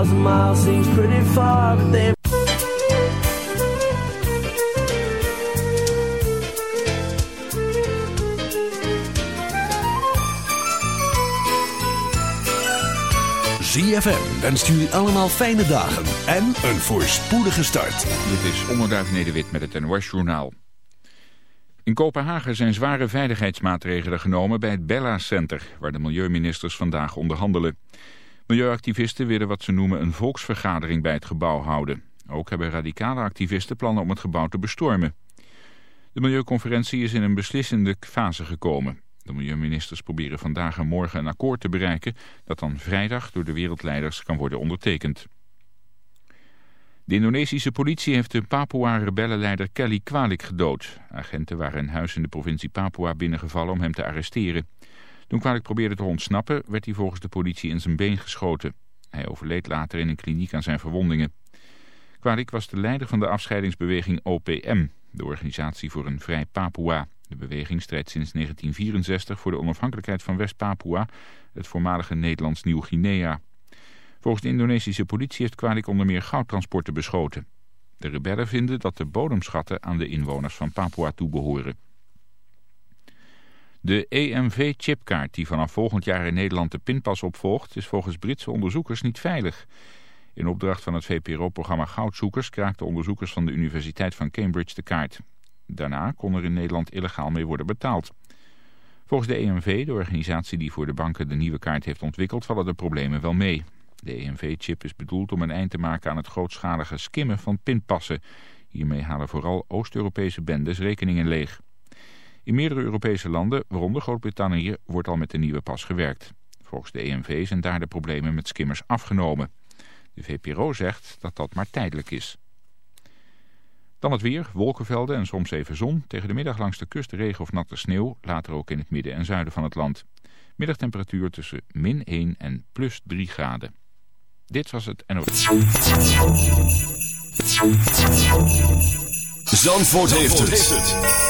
Thousand miles seems pretty far, but they ZFM wenst jullie allemaal fijne dagen en een voorspoedige start. Dit is Onderduif Nederwit met het NOS Journaal. In Kopenhagen zijn zware veiligheidsmaatregelen genomen bij het Bella Center... waar de milieuministers vandaag onderhandelen. Milieuactivisten willen wat ze noemen een volksvergadering bij het gebouw houden. Ook hebben radicale activisten plannen om het gebouw te bestormen. De milieuconferentie is in een beslissende fase gekomen. De milieuministers proberen vandaag en morgen een akkoord te bereiken... dat dan vrijdag door de wereldleiders kan worden ondertekend. De Indonesische politie heeft de Papua-rebellenleider Kelly Kwalik gedood. Agenten waren een huis in de provincie Papua binnengevallen om hem te arresteren. Toen Kwalik probeerde te ontsnappen, werd hij volgens de politie in zijn been geschoten. Hij overleed later in een kliniek aan zijn verwondingen. Kwalik was de leider van de afscheidingsbeweging OPM, de organisatie voor een vrij Papua. De beweging strijdt sinds 1964 voor de onafhankelijkheid van West-Papua, het voormalige Nederlands Nieuw-Guinea. Volgens de Indonesische politie heeft Kwalik onder meer goudtransporten beschoten. De rebellen vinden dat de bodemschatten aan de inwoners van Papua toebehoren. De EMV-chipkaart die vanaf volgend jaar in Nederland de pinpas opvolgt... is volgens Britse onderzoekers niet veilig. In opdracht van het VPRO-programma Goudzoekers... kraakten onderzoekers van de Universiteit van Cambridge de kaart. Daarna kon er in Nederland illegaal mee worden betaald. Volgens de EMV, de organisatie die voor de banken de nieuwe kaart heeft ontwikkeld, vallen de problemen wel mee. De EMV-chip is bedoeld om een eind te maken aan het grootschalige skimmen van pinpassen. Hiermee halen vooral Oost-Europese bendes rekeningen leeg. In meerdere Europese landen, waaronder Groot-Brittannië, wordt al met de nieuwe pas gewerkt. Volgens de EMV zijn daar de problemen met skimmers afgenomen. De VPRO zegt dat dat maar tijdelijk is. Dan het weer, wolkenvelden en soms even zon. Tegen de middag langs de kust regen of natte sneeuw. Later ook in het midden en zuiden van het land. Middagtemperatuur tussen min 1 en plus 3 graden. Dit was het NOS. Zandvoort, heeft, het.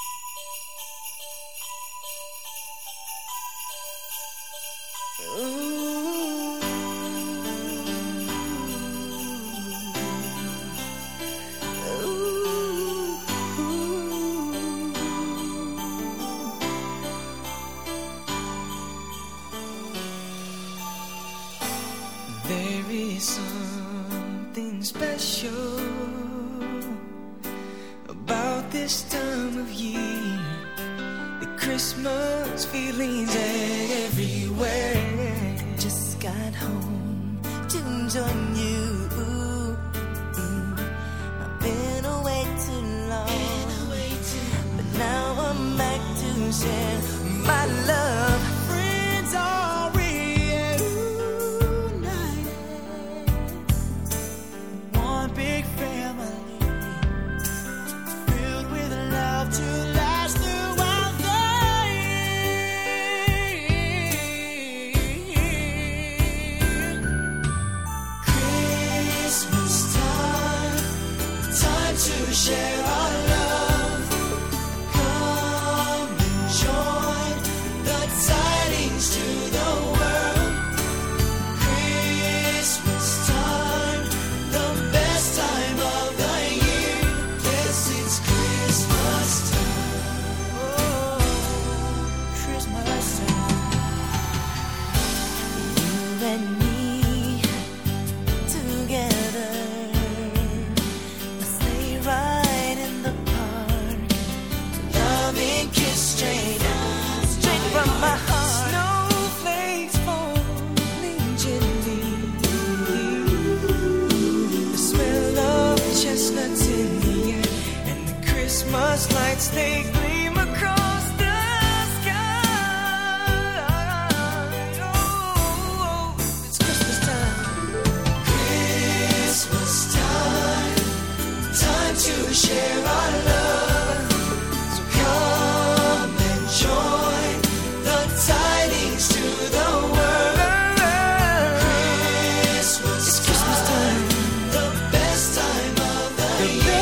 the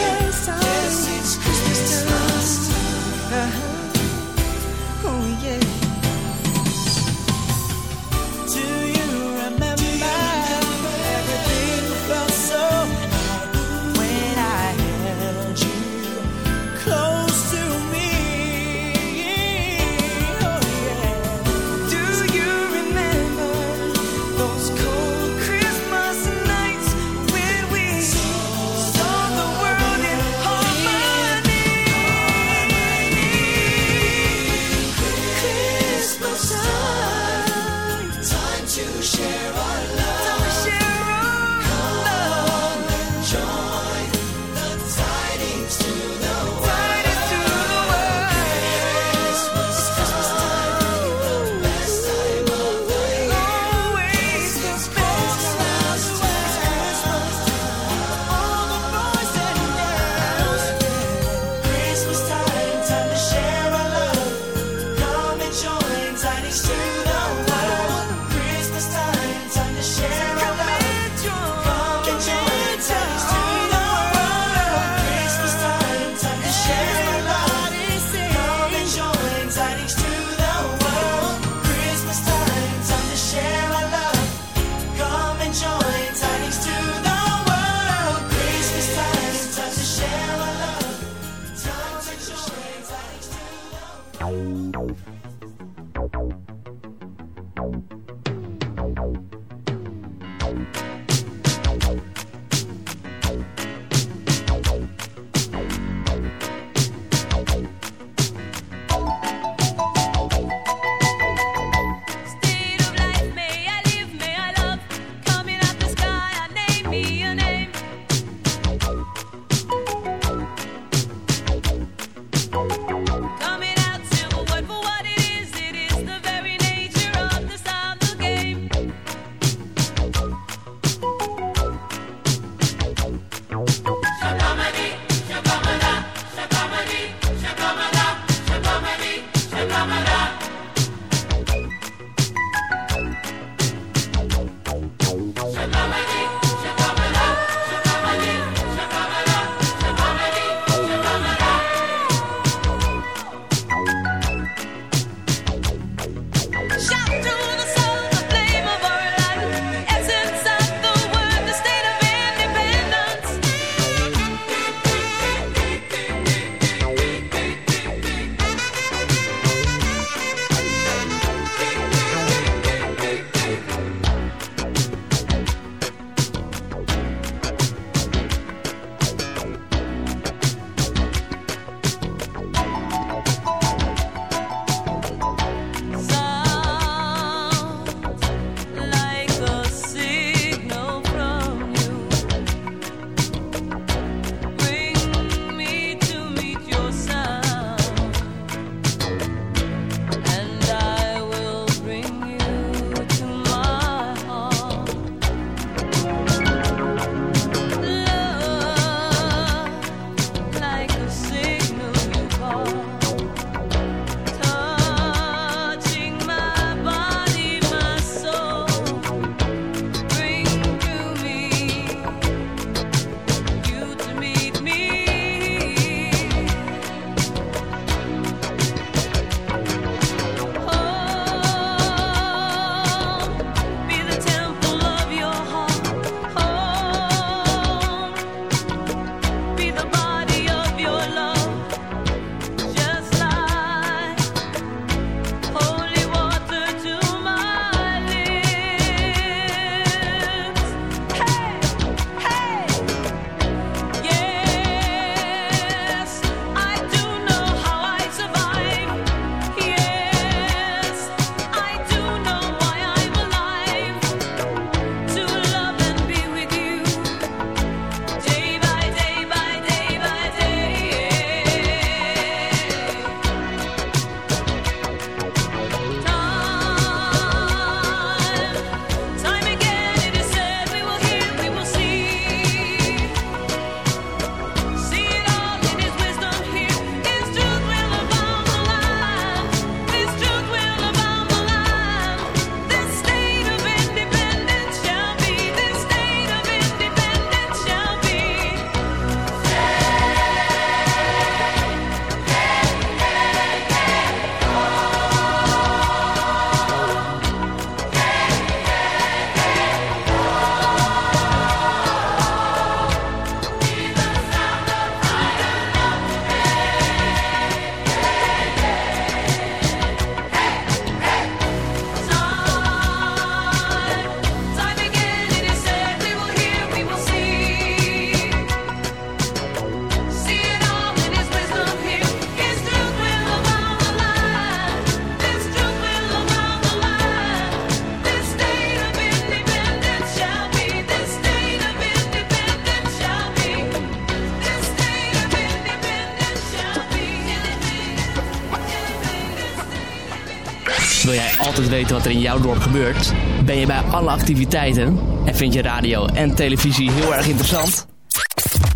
altijd weten wat er in jouw dorp gebeurt? Ben je bij alle activiteiten? En vind je radio en televisie heel erg interessant?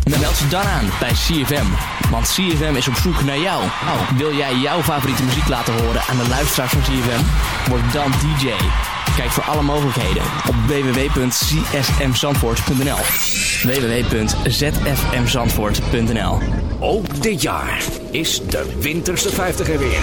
Dan meld je dan aan bij CFM. Want CFM is op zoek naar jou. Oh, wil jij jouw favoriete muziek laten horen aan de luisteraars van CFM? Word dan DJ. Kijk voor alle mogelijkheden op www.csmzandvoort.nl www.zfmzandvoort.nl Ook dit jaar is de Winterse 50 er weer.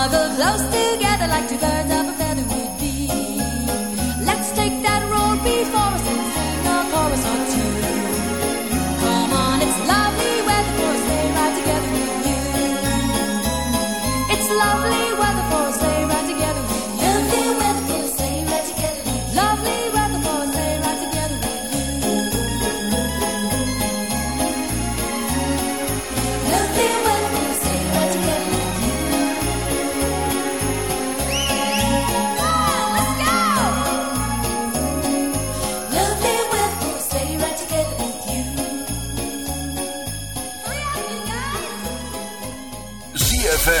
snuggle close together like two birds of a feather.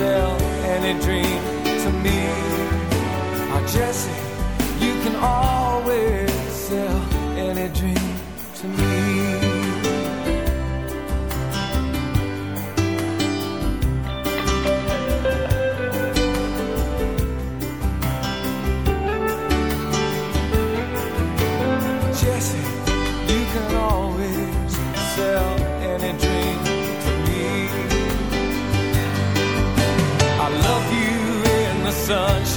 Sell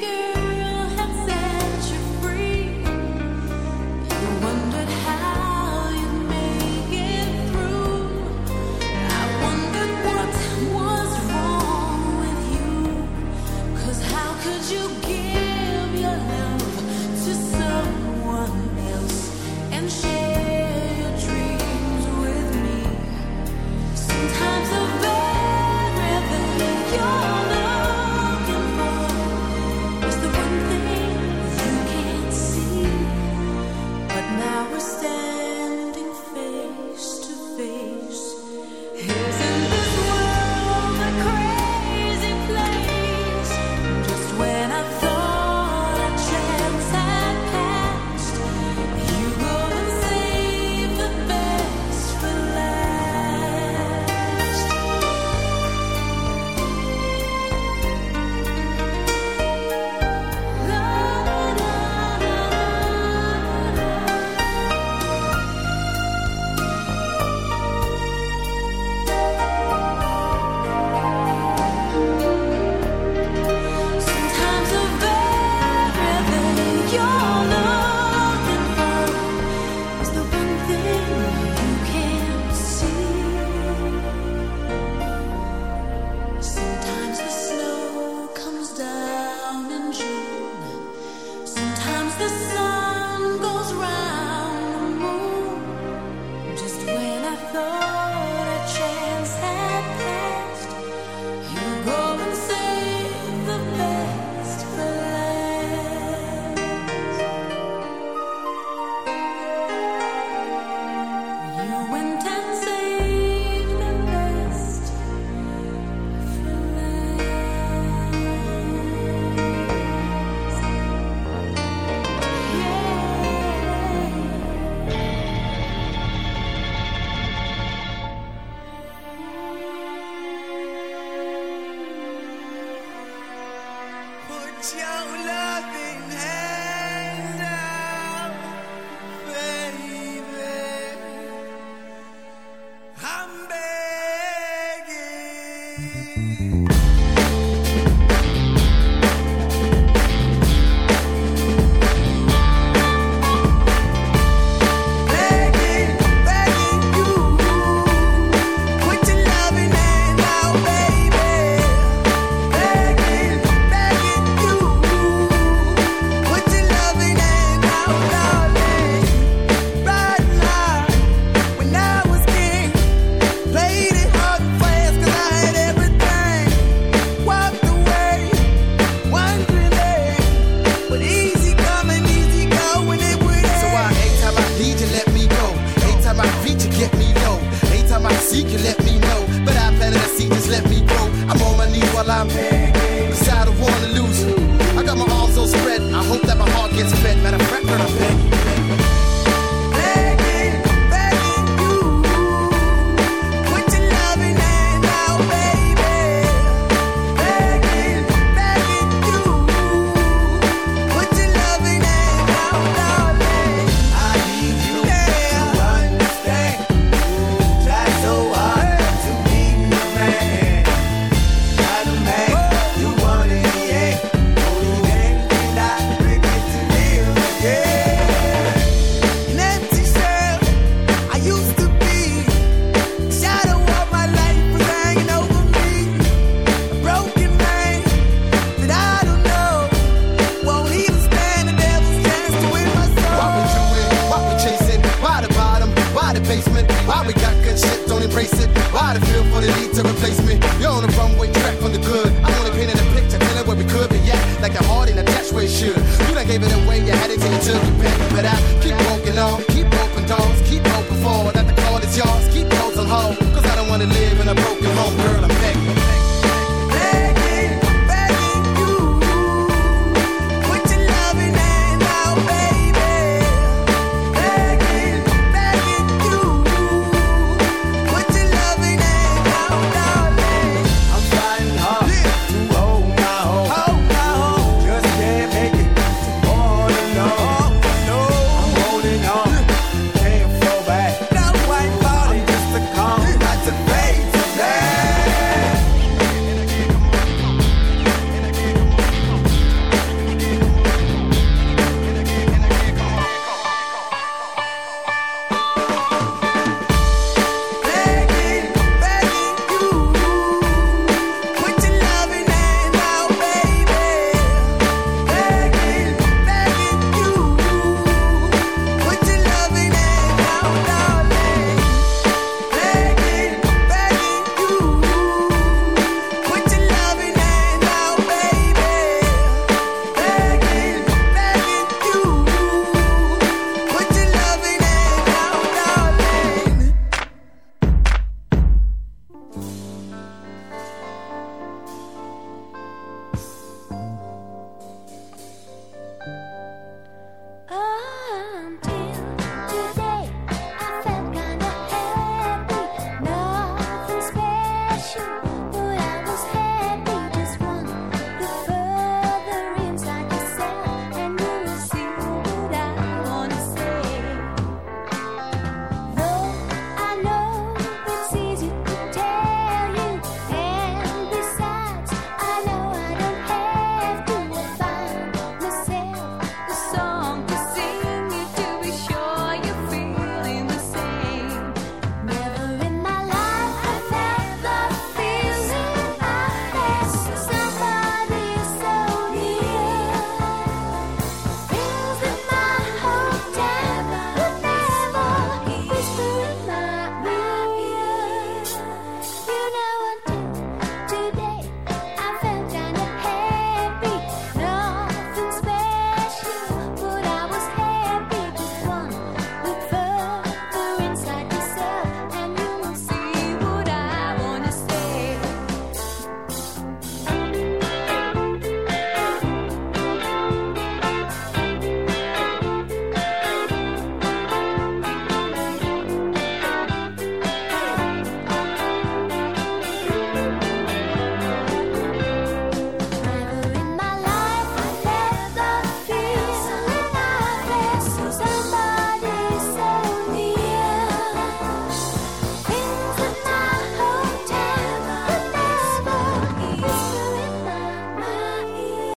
bigger.